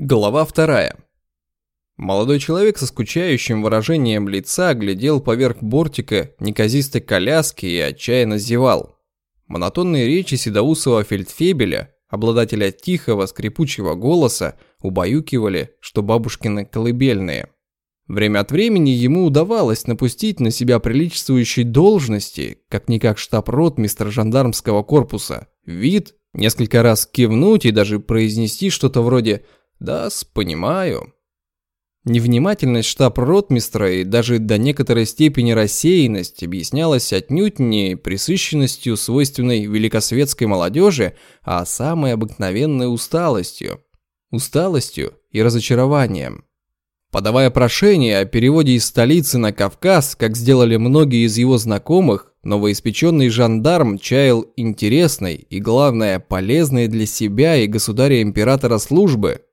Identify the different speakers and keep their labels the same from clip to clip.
Speaker 1: Глава вторая. Молодой человек со скучающим выражением лица глядел поверх бортика неказистой коляски и отчаянно зевал. Монотонные речи седоусого фельдфебеля, обладателя тихого скрипучего голоса, убаюкивали, что бабушкины колыбельные. Время от времени ему удавалось напустить на себя приличествующей должности, как-никак штаб-рот мистера жандармского корпуса, вид, несколько раз кивнуть и даже произнести что-то вроде «вы» да понимаю. Невнимательность штаб-ротмистра и даже до некоторой степени рассеянность объяснялась отнюдь не присыщенностью, свойственной великосветской молодежи, а самой обыкновенной усталостью. Усталостью и разочарованием. Подавая прошение о переводе из столицы на Кавказ, как сделали многие из его знакомых, новоиспеченный жандарм чаял интересной и, главное, полезной для себя и государя-императора службы –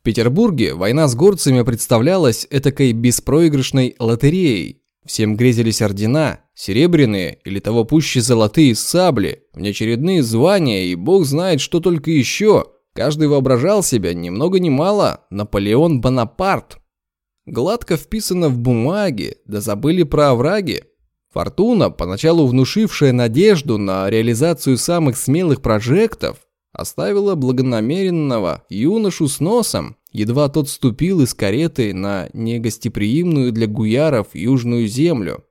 Speaker 1: в Петербурге война с горцами представлялась этакой беспроигрышной лотереей. Всем грезились ордена, серебряные или того пуще золотые сабли, внеочередные звания и бог знает что только еще. Каждый воображал себя ни много ни мало Наполеон Бонапарт. Гладко вписано в бумаге, да забыли про овраги. Фортуна, поначалу внушившая надежду на реализацию самых смелых прожектов, оставила благонамеренного юношу с носом, едва тот ступил из кареты на негостеприимную для гуяров южную землю.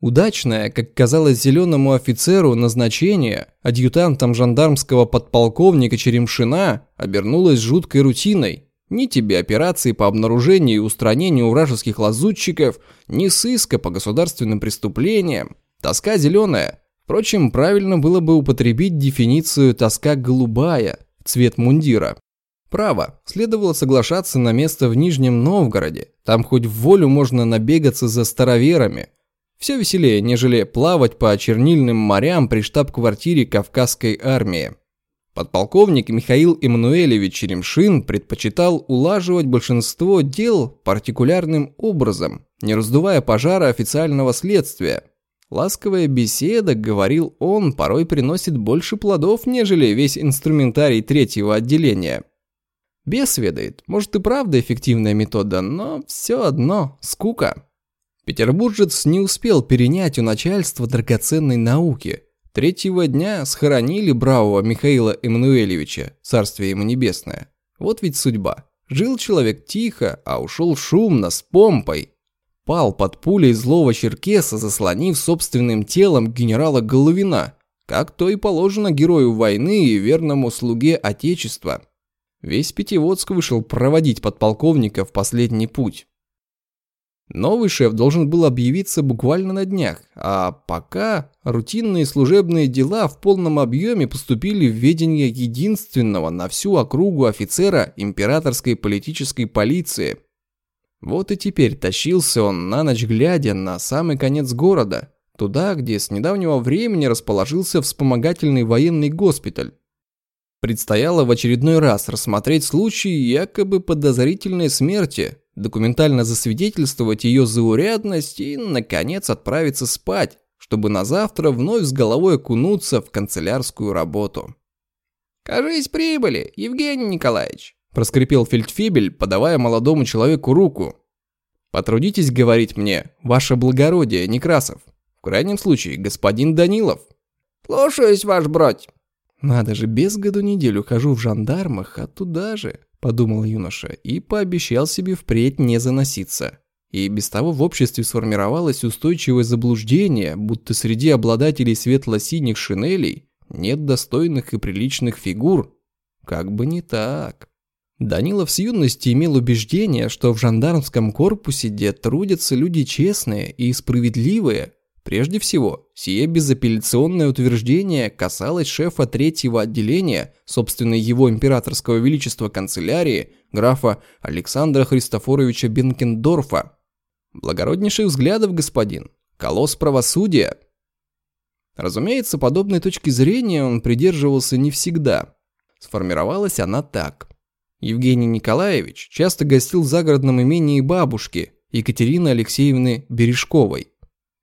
Speaker 1: Удачное, как казалось зеленому офицеру, назначение адъютантом жандармского подполковника Черемшина обернулось жуткой рутиной. Ни тебе операции по обнаружению и устранению вражеских лазутчиков, ни сыска по государственным преступлениям. Тоска зеленая, Впрочем, правильно было бы употребить дефиницию «тоска голубая» цвет мундира. Право, следовало соглашаться на место в Нижнем Новгороде. Там хоть в волю можно набегаться за староверами. Все веселее, нежели плавать по чернильным морям при штаб-квартире Кавказской армии. Подполковник Михаил Эммануэлевич Черемшин предпочитал улаживать большинство дел партикулярным образом, не раздувая пожара официального следствия – Ласковая беседа, говорил он, порой приносит больше плодов, нежели весь инструментарий третьего отделения. Бес ведает, может и правда эффективная метода, но все одно – скука. Петербуржец не успел перенять у начальства драгоценной науки. Третьего дня схоронили бравого Михаила Эммануэльевича, царствие ему небесное. Вот ведь судьба. Жил человек тихо, а ушел шумно, с помпой пал под пулей злого черкеса, заслонив собственным телом генерала Головина, как то и положено герою войны и верному слуге Отечества. Весь Пятиводск вышел проводить подполковника в последний путь. Новый шеф должен был объявиться буквально на днях, а пока рутинные служебные дела в полном объеме поступили в ведение единственного на всю округу офицера императорской политической полиции – вот и теперь тащился он на ночь глядя на самый конец города, туда, где с недавнего времени расположился вспомогательный военный госпиталь. Предстояло в очередной раз рассмотреть случай якобы подозрительной смерти, документально засвидетельствовать ее заурядность и, наконец, отправиться спать, чтобы на завтра вновь с головой окунуться в канцелярскую работу. «Кажись, прибыли, Евгений Николаевич», проскрипел фельдфебель, подавая молодому человеку руку. «Потрудитесь говорить мне, ваше благородие, Некрасов. В крайнем случае, господин Данилов».
Speaker 2: «Слушаюсь, ваш брать».
Speaker 1: «Надо же, без году неделю хожу в жандармах, а туда же», – подумал юноша и пообещал себе впредь не заноситься. И без того в обществе сформировалось устойчивое заблуждение, будто среди обладателей светло-синих шинелей нет достойных и приличных фигур. Как бы не так. Данилов с юности имел убеждение, что в жандармском корпусе, где трудятся люди честные и справедливые, прежде всего, сие безапелляционное утверждение касалось шефа третьего отделения, собственно его императорского величества канцелярии, графа Александра Христофоровича Бенкендорфа. Благороднейших взглядов, господин, колосс правосудия. Разумеется, подобной точки зрения он придерживался не всегда. Сформировалась она так – Евгений Николаевич часто гостил в загородном имении бабушки Екатерины Алексеевны Бережковой.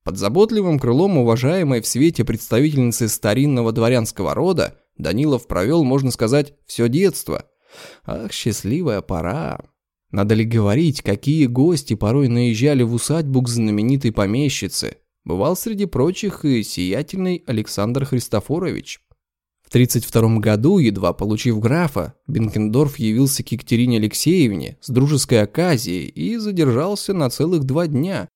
Speaker 1: Под заботливым крылом уважаемой в свете представительницы старинного дворянского рода Данилов провел, можно сказать, все детство. Ах, счастливая пора. Надо ли говорить, какие гости порой наезжали в усадьбу к знаменитой помещице? Бывал среди прочих и сиятельный Александр Христофорович. В 32 году, едва получив графа, Бенкендорф явился к Екатерине Алексеевне с дружеской оказией и задержался на целых два дня.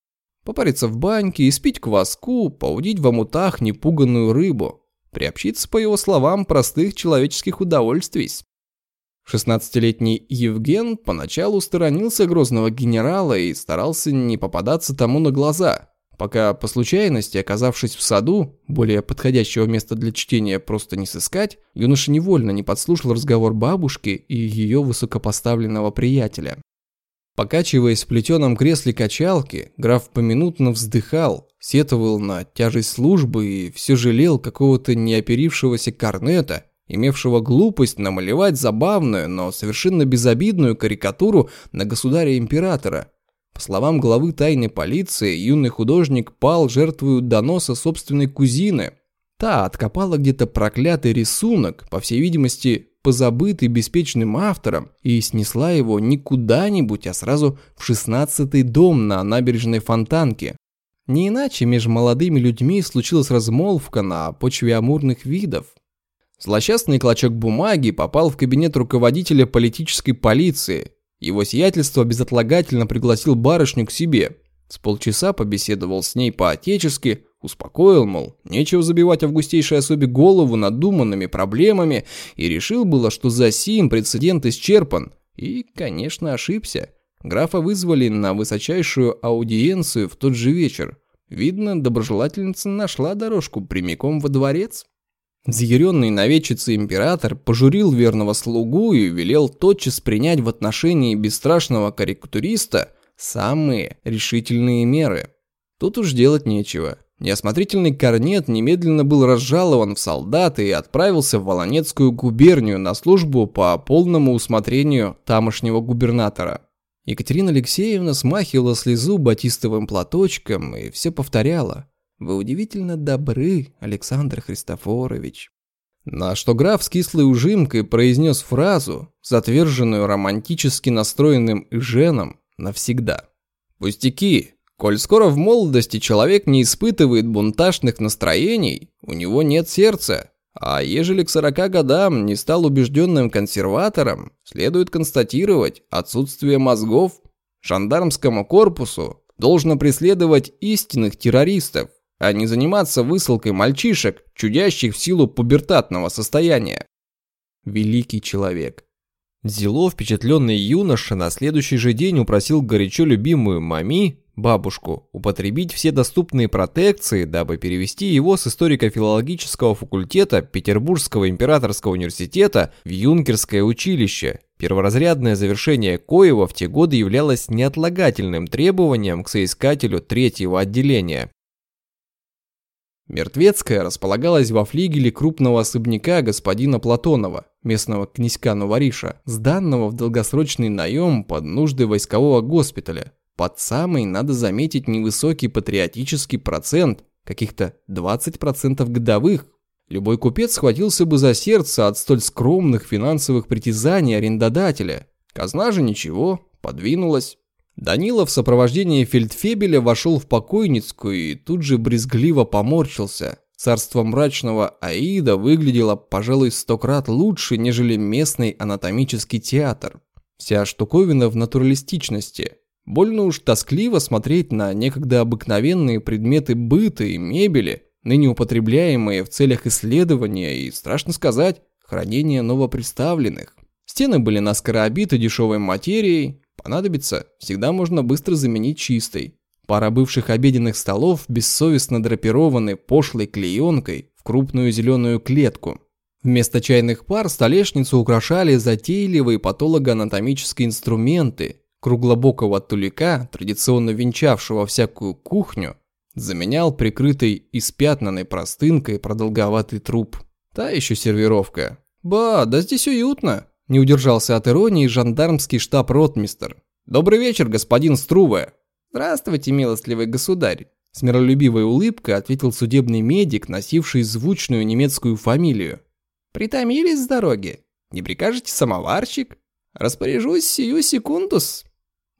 Speaker 1: Попариться в баньке, испить кваску, поудить в омутах непуганную рыбу. Приобщиться, по его словам, простых человеческих удовольствий. 16-летний Евген поначалу сторонился грозного генерала и старался не попадаться тому на глаза – пока по случайности, оказавшись в саду, более подходящего места для чтения просто не сыскать, юноша невольно не подслушал разговор бабушки и ее высокопоставленного приятеля. Покачиваясь в плетеном кресле качалки, граф поминутно вздыхал, сетовал на тяжесть службы и все жалел какого-то неоперившегося корнета, имевшего глупость намалевать забавную, но совершенно безобидную карикатуру на государя-императора, по словам главы тайной полиции, юный художник пал жертвою доноса собственной кузины. Та откопала где-то проклятый рисунок, по всей видимости, позабытый беспечным автором, и снесла его не куда-нибудь, а сразу в шестнадцатый дом на набережной Фонтанке. Не иначе между молодыми людьми случилась размолвка на почве амурных видов. Злосчастный клочок бумаги попал в кабинет руководителя политической полиции, его сиятельство безотлагательно пригласил барышню к себе. С полчаса побеседовал с ней по-отечески, успокоил, мол, нечего забивать августейшей особе голову надуманными проблемами, и решил было, что за сим прецедент исчерпан. И, конечно, ошибся. Графа вызвали на высочайшую аудиенцию в тот же вечер. Видно, доброжелательница нашла дорожку прямиком во дворец. Взъяренный навечица император пожурил верного слугу и велел тотчас принять в отношении бесстрашного карикатуриста самые решительные меры. Тут уж делать нечего. Неосмотрительный корнет немедленно был разжалован в солдаты и отправился в Волонецкую губернию на службу по полному усмотрению тамошнего губернатора. Екатерина Алексеевна смахивала слезу батистовым платочком и все повторяла – вы удивительно добры, Александр Христофорович. На что граф с кислой ужимкой произнес фразу, затверженную романтически настроенным Женом навсегда. «Пустяки, коль скоро в молодости человек не испытывает бунтажных настроений, у него нет сердца, а ежели к 40 годам не стал убежденным консерватором, следует констатировать отсутствие мозгов. Жандармскому корпусу должно преследовать истинных террористов, а не заниматься высылкой мальчишек, чудящих в силу пубертатного состояния. Великий человек. Зело, впечатленный юноша, на следующий же день упросил горячо любимую мами, бабушку, употребить все доступные протекции, дабы перевести его с историко-филологического факультета Петербургского императорского университета в юнкерское училище, перворазрядное завершение коего в те годы являлось неотлагательным требованием к соискателю третьего отделения. Мертвецкая располагалась во флигеле крупного особняка господина Платонова, местного князька Нувариша, сданного в долгосрочный наем под нужды войскового госпиталя. Под самый, надо заметить, невысокий патриотический процент, каких-то 20% годовых. Любой купец схватился бы за сердце от столь скромных финансовых притязаний арендодателя. Казна же ничего, подвинулась. Данила в сопровождении фельдфебеля вошел в покойницкую и тут же брезгливо поморщился. Царство мрачного Аида выглядело, пожалуй, сто крат лучше, нежели местный анатомический театр. Вся штуковина в натуралистичности. Больно уж тоскливо смотреть на некогда обыкновенные предметы быта и мебели, ныне употребляемые в целях исследования и, страшно сказать, хранения новоприставленных. Стены были наскоро обиты дешевой материей, Понадобится, всегда можно быстро заменить чистой. Пара бывших обеденных столов бессовестно драпированы пошлой клеенкой в крупную зеленую клетку. Вместо чайных пар столешницу украшали затейливые патологоанатомические инструменты. Круглобокого тулика, традиционно венчавшего всякую кухню, заменял прикрытый испятнанной простынкой продолговатый труп. Та еще сервировка. «Ба, да здесь уютно!» Не удержался от иронии жандармский штаб-ротмистер. «Добрый вечер, господин Струве!» «Здравствуйте, милостливый государь!» С миролюбивой улыбкой ответил судебный медик, носивший звучную немецкую фамилию. «Притомились с дороги?» Не прикажете самоварчик? Распоряжусь сию секундус.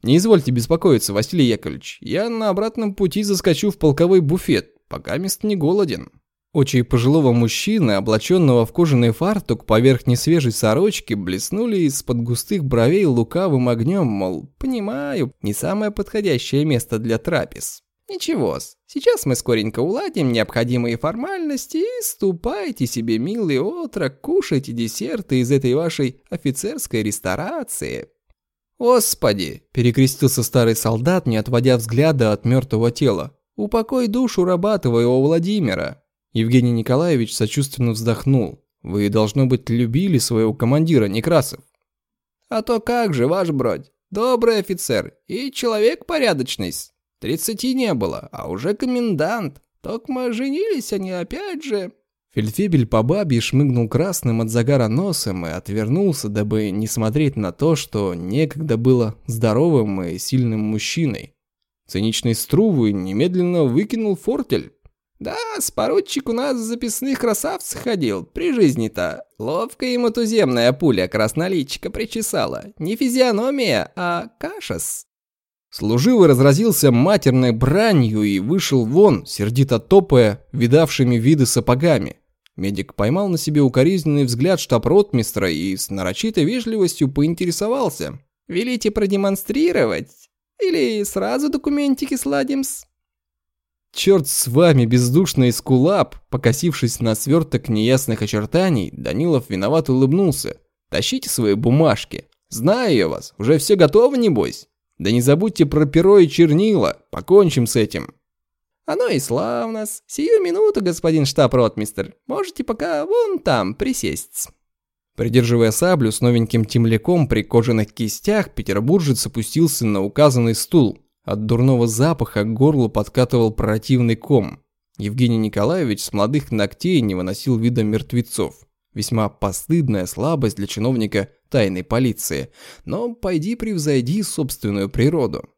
Speaker 1: Не извольте беспокоиться, Василий Яковлевич. Я на обратном пути заскочу в полковой буфет, пока мест не голоден. Очи пожилого мужчины, облаченного в кожаный фартук поверх несвежей сорочки, блеснули из-под густых бровей лукавым огнем, мол, понимаю, не самое подходящее место для трапез. Ничего-с, сейчас мы скоренько уладим необходимые формальности и ступайте себе, милый отрок, кушайте десерты из этой вашей офицерской ресторации. «Господи!» – перекрестился старый солдат, не отводя взгляда от мертвого тела. «Упокой душу раба твоего Владимира!» Евгений Николаевич сочувственно вздохнул. «Вы, должно быть, любили своего командира, Некрасов».
Speaker 2: «А то как же, ваш бродь, добрый офицер и человек порядочный. Тридцати не было, а уже комендант. Только женились они опять же».
Speaker 1: Фельдфебель по бабе шмыгнул красным от загара носом и отвернулся, дабы не смотреть на то, что некогда было здоровым и сильным мужчиной. Циничный Струвы немедленно выкинул фортель.
Speaker 2: Да, с поручик у нас записных красавцах ходил, при жизни-то. Ловко ему туземная пуля красноличика причесала. Не физиономия, а кашас.
Speaker 1: Служивый разразился матерной бранью и вышел вон, сердито топая, видавшими виды сапогами. Медик поймал на себе укоризненный взгляд штаб-ротмистра и с нарочитой вежливостью поинтересовался.
Speaker 2: «Велите продемонстрировать? Или сразу документики сладим-с?»
Speaker 1: «Черт с вами, бездушный скулап!» Покосившись на сверток неясных очертаний, Данилов виноват улыбнулся. «Тащите свои бумажки. Знаю я вас, уже все готово, небось? Да не забудьте про перо и чернила, покончим с этим».
Speaker 2: «Оно и славно. Сию минуту, господин штаб-ротмистер. Можете пока вон там присесть».
Speaker 1: Придерживая саблю с новеньким темляком при кожаных кистях, петербуржец опустился на указанный стул. От дурного запаха к горлу подкатывал противный ком. Евгений Николаевич с молодых ногтей не выносил вида мертвецов. Весьма постыдная слабость для чиновника тайной полиции. Но пойди превзойди собственную природу.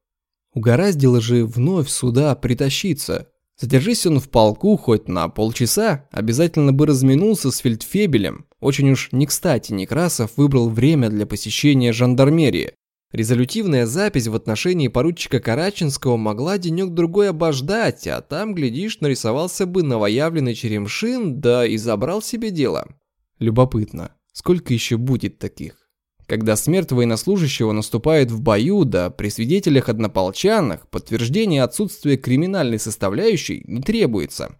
Speaker 1: Угораздило же вновь сюда притащиться. Задержись он в полку хоть на полчаса, обязательно бы разминулся с фельдфебелем. Очень уж не кстати Некрасов выбрал время для посещения жандармерии. Резолютивная запись в отношении поручика Караченского могла денек-другой обождать, а там, глядишь, нарисовался бы новоявленный Черемшин, да и забрал себе дело. Любопытно, сколько еще будет таких? Когда смерть военнослужащего наступает в бою, да при свидетелях-однополчанах, подтверждение отсутствия криминальной составляющей не требуется.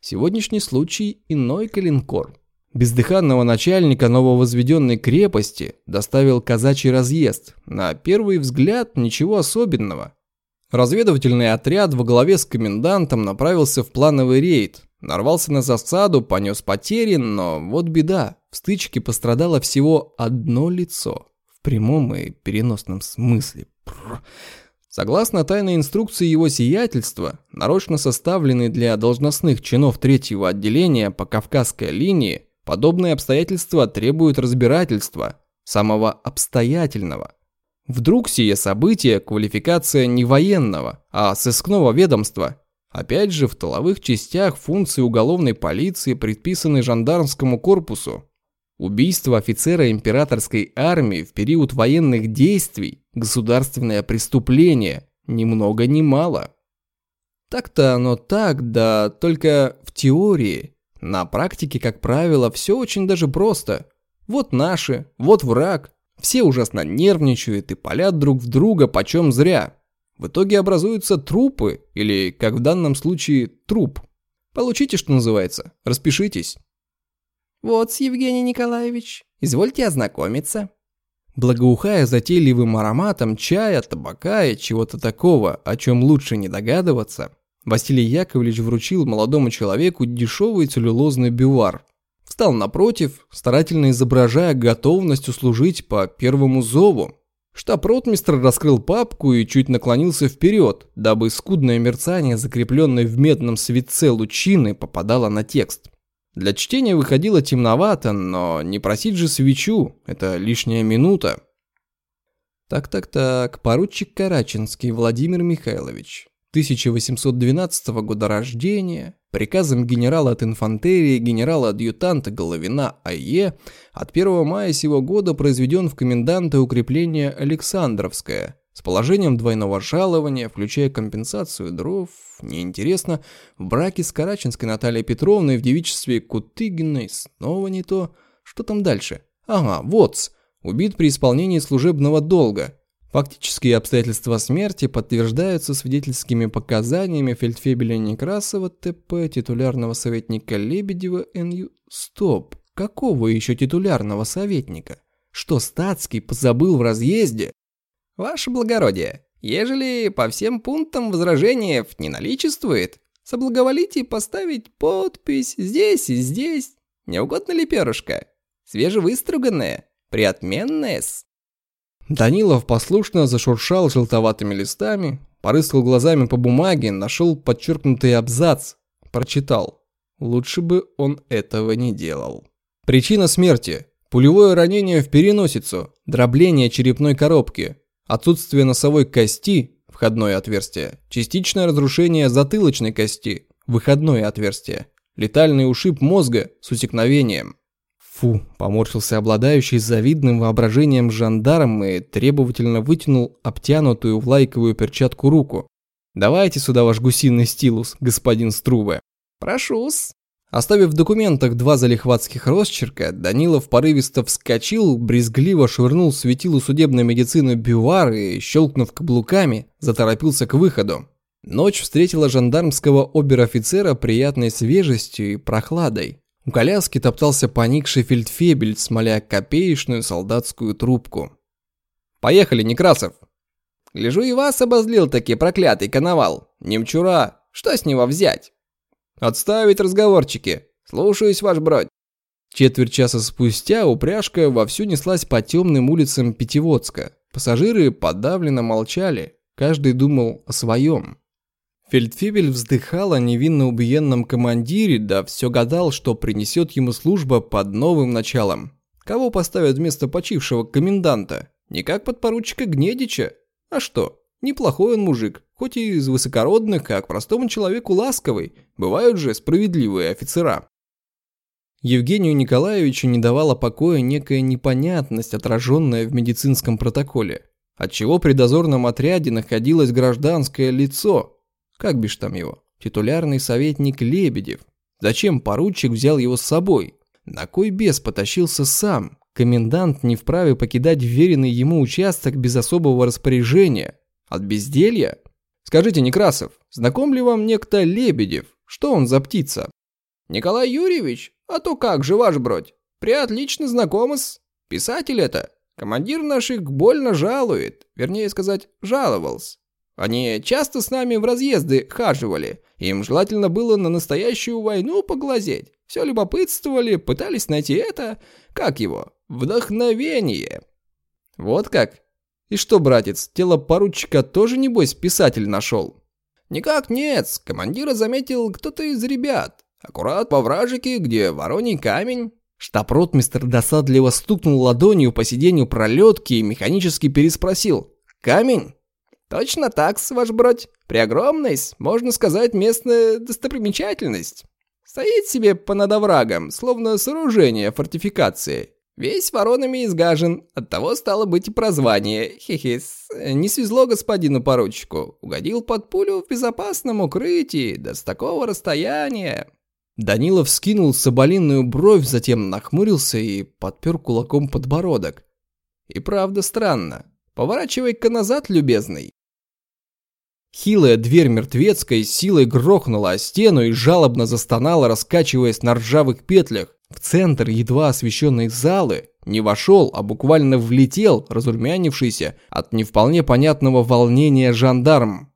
Speaker 1: Сегодняшний случай иной калинкор. Бездыханного начальника нововозведенной крепости доставил казачий разъезд. На первый взгляд ничего особенного. Разведывательный отряд во главе с комендантом направился в плановый рейд. Нарвался на засаду, понес потери, но вот беда. В стычке пострадало всего одно лицо. В прямом и переносном смысле. Согласно тайной инструкции его сиятельства, нарочно составленной для должностных чинов третьего отделения по Кавказской линии, Подобные обстоятельства требуют разбирательства, самого обстоятельного. Вдруг сие событие – квалификация не военного, а сыскного ведомства. Опять же, в тыловых частях функции уголовной полиции предписаны жандармскому корпусу. Убийство офицера императорской армии в период военных действий – государственное преступление, ни много ни мало. Так-то оно так, да только в теории – на практике, как правило, все очень даже просто. Вот наши, вот враг. Все ужасно нервничают и палят друг в друга почем зря. В итоге образуются трупы, или, как в данном случае, труп. Получите, что называется, распишитесь.
Speaker 2: Вот, Евгений Николаевич, извольте ознакомиться.
Speaker 1: Благоухая затейливым ароматом чая, табака и чего-то такого, о чем лучше не догадываться, Василий Яковлевич вручил молодому человеку дешевый целлюлозный бювар. Встал напротив, старательно изображая готовность услужить по первому зову. Штаб-ротмистр раскрыл папку и чуть наклонился вперед, дабы скудное мерцание, закрепленное в медном светце лучины, попадало на текст. Для чтения выходило темновато, но не просить же свечу, это лишняя минута. Так-так-так, поручик Караченский Владимир Михайлович. 1812 года рождения, приказом генерала от инфантерии генерала-адъютанта Головина А.Е. от 1 мая сего года произведен в коменданты укрепления Александровское с положением двойного жалования, включая компенсацию дров, неинтересно, в браке с Караченской Натальей Петровной в девичестве Кутыгиной снова не то. Что там дальше? Ага, вот, убит при исполнении служебного долга. Фактические обстоятельства смерти подтверждаются свидетельскими показаниями фельдфебеля Некрасова ТП, титулярного советника Лебедева НЮ. Стоп, какого еще титулярного советника? Что статский позабыл в разъезде?
Speaker 2: Ваше благородие, ежели по всем пунктам возражения не наличествует, соблаговолите поставить подпись здесь и здесь. Не угодно ли перышко? Свежевыструганное, приотменное-с.
Speaker 1: Данилов послушно зашуршал желтоватыми листами, порыскал глазами по бумаге, нашел подчеркнутый абзац, прочитал. Лучше бы он этого не делал. Причина смерти. Пулевое ранение в переносицу, дробление черепной коробки, отсутствие носовой кости, входное отверстие, частичное разрушение затылочной кости, выходное отверстие, летальный ушиб мозга с усекновением. Фу, поморщился обладающий завидным воображением жандарм и требовательно вытянул обтянутую в лайковую перчатку руку. «Давайте сюда ваш гусиный стилус, господин Струве».
Speaker 2: «Прошу-с».
Speaker 1: Оставив в документах два залихватских росчерка, Данилов порывисто вскочил, брезгливо швырнул светилу судебной медицины бювар и, щелкнув каблуками, заторопился к выходу. Ночь встретила жандармского обер-офицера приятной свежестью и прохладой. У коляски топтался поникший фельдфебель, смоля копеечную солдатскую трубку. «Поехали, Некрасов!»
Speaker 2: «Гляжу, и вас обозлил таки проклятый коновал. Немчура, что с него взять?»
Speaker 1: «Отставить разговорчики.
Speaker 2: Слушаюсь, ваш бродь».
Speaker 1: Четверть часа спустя упряжка вовсю неслась по темным улицам Пятиводска. Пассажиры подавленно молчали, каждый думал о своем. Фельдфебель вздыхал о невинно убиенном командире, да все гадал, что принесет ему служба под новым началом. Кого поставят вместо почившего коменданта? Не как подпоручика Гнедича? А что? Неплохой он мужик, хоть и из высокородных, а к простому человеку ласковый. Бывают же справедливые офицера. Евгению Николаевичу не давала покоя некая непонятность, отраженная в медицинском протоколе. Отчего при дозорном отряде находилось гражданское лицо, как бишь там его? Титулярный советник Лебедев. Зачем поручик взял его с собой? На кой бес потащился сам? Комендант не вправе покидать вверенный ему участок без особого распоряжения. От безделья? Скажите, Некрасов, знаком ли вам некто Лебедев? Что он за птица?
Speaker 2: Николай Юрьевич? А то как же, ваш бродь? Приотлично знакомы-с. Писатель это. Командир наших больно жалует. Вернее сказать, жаловался. Они часто с нами в разъезды хаживали. Им желательно было на настоящую войну поглазеть. Все любопытствовали, пытались найти это, как его, вдохновение. Вот как? И что, братец, тело поручика тоже, небось, писатель нашел? Никак нет, командира заметил кто-то из ребят. Аккурат по вражике, где вороний камень.
Speaker 1: Штаб-ротмистр досадливо стукнул ладонью по сиденью пролетки и механически переспросил. «Камень?»
Speaker 2: Точно так, ваш бродь. Преогромный, можно сказать, местная достопримечательность. Стоит себе понад оврагом, словно сооружение фортификации. Весь воронами изгажен, оттого стало быть и прозвание. Хе-хе, не свезло господину поручику. Угодил под пулю в безопасном укрытии, да с такого расстояния.
Speaker 1: Данилов скинул соболиную бровь, затем нахмурился и подпер кулаком подбородок. И правда странно. Поворачивай-ка назад, любезный. Хилая дверь мертвецкой силой грохнула о стену и жалобно застонала, раскачиваясь на ржавых петлях. В центр едва освещенной залы не вошел, а буквально влетел, разрумянившийся от не вполне понятного волнения жандарм.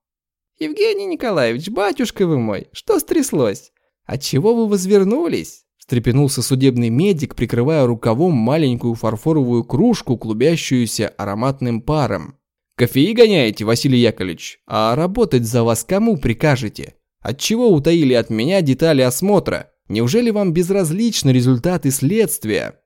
Speaker 2: «Евгений Николаевич, батюшка вы мой, что стряслось? Отчего вы возвернулись?»
Speaker 1: встрепенулся судебный медик, прикрывая рукавом маленькую фарфоровую кружку, клубящуюся ароматным паром. Кофеи гоняете, Василий Яковлевич? А работать за вас кому прикажете? Отчего утаили от меня детали осмотра? Неужели вам безразличны результаты следствия?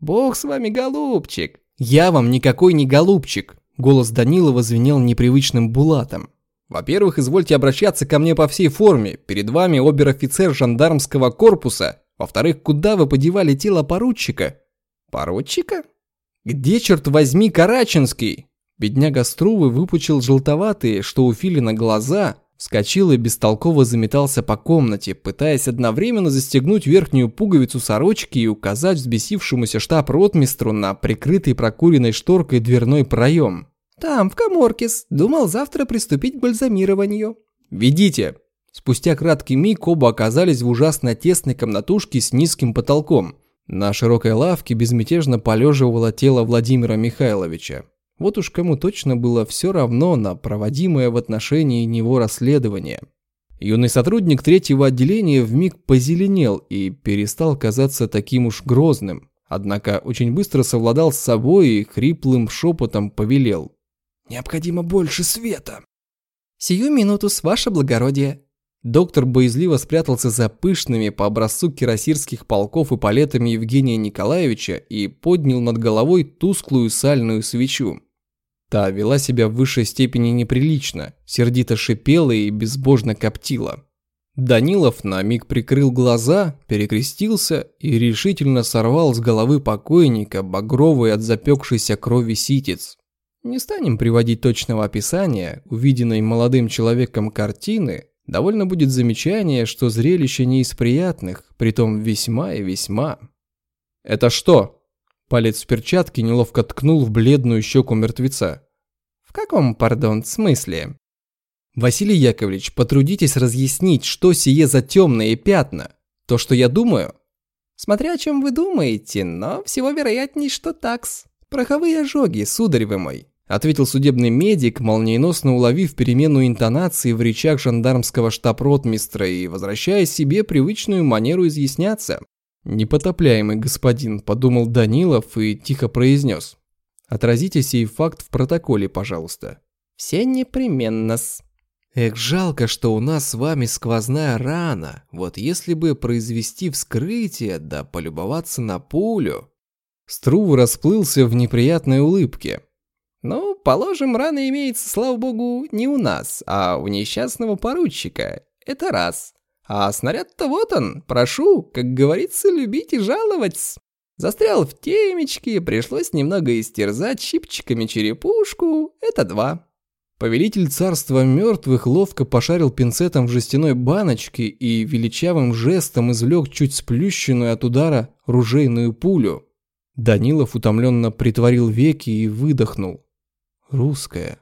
Speaker 2: Бог с вами, голубчик.
Speaker 1: Я вам никакой не голубчик. Голос Данилова звенел непривычным булатом. Во-первых, извольте обращаться ко мне по всей форме. Перед вами обер-офицер жандармского корпуса. Во-вторых, куда вы подевали тело поручика?
Speaker 2: Поручика?
Speaker 1: Где, черт возьми, Караченский? Бедняга Струвы выпучил желтоватые, что у Филина глаза, вскочил и бестолково заметался по комнате, пытаясь одновременно застегнуть верхнюю пуговицу сорочки и указать взбесившемуся штаб-ротмистру на прикрытый прокуренной шторкой дверной проем.
Speaker 2: «Там, в коморке-с. Думал завтра приступить к бальзамированию».
Speaker 1: «Ведите!» Спустя краткий миг оба оказались в ужасно тесной комнатушке с низким потолком. На широкой лавке безмятежно полеживало тело Владимира Михайловича. Вот уж кому точно было все равно на проводимое в отношении него расследование. Юный сотрудник третьего отделения вмиг позеленел и перестал казаться таким уж грозным. Однако очень быстро совладал с собой и хриплым шепотом повелел. «Необходимо больше света!»
Speaker 2: «Сию минуту, с ваше благородие!»
Speaker 1: Доктор боязливо спрятался за пышными по образцу кирасирских полков и палетами Евгения Николаевича и поднял над головой тусклую сальную свечу. Та вела себя в высшей степени неприлично, сердито шипела и безбожно коптила. Данилов на миг прикрыл глаза, перекрестился и решительно сорвал с головы покойника багровый от запекшейся крови ситец. Не станем приводить точного описания увиденной молодым человеком картины, довольно будет замечание, что зрелище не из приятных, притом весьма и весьма. «Это что?» Палец в перчатке неловко ткнул в бледную щеку мертвеца.
Speaker 2: «В каком, пардон, смысле?»
Speaker 1: «Василий Яковлевич, потрудитесь разъяснить, что сие за темные пятна. То, что я думаю?»
Speaker 2: «Смотря о чем вы думаете, но всего вероятней, что такс. Пороховые ожоги, сударь вы мой»,
Speaker 1: ответил судебный медик, молниеносно уловив перемену интонации в речах жандармского штаб-ротмистра и возвращая себе привычную манеру изъясняться. «Непотопляемый господин», – подумал Данилов и тихо произнес. «Отразите сей факт в протоколе, пожалуйста».
Speaker 2: «Все непременно-с».
Speaker 1: Эх, жалко, что у нас с вами сквозная рана. Вот если бы произвести вскрытие, да полюбоваться на пулю. Струву расплылся в неприятной улыбке.
Speaker 2: Ну, положим, рана имеется, слава богу, не у нас, а у несчастного поручика. Это раз. А снаряд-то вот он, прошу, как говорится, любить и жаловать. Застрял в темечке, пришлось немного истерзать щипчиками черепушку, это два.
Speaker 1: Повелитель царства мертвых ловко пошарил пинцетом в жестяной баночке и величавым жестом извлек чуть сплющенную от удара ружейную пулю. Данилов утомленно притворил веки и выдохнул. Русская.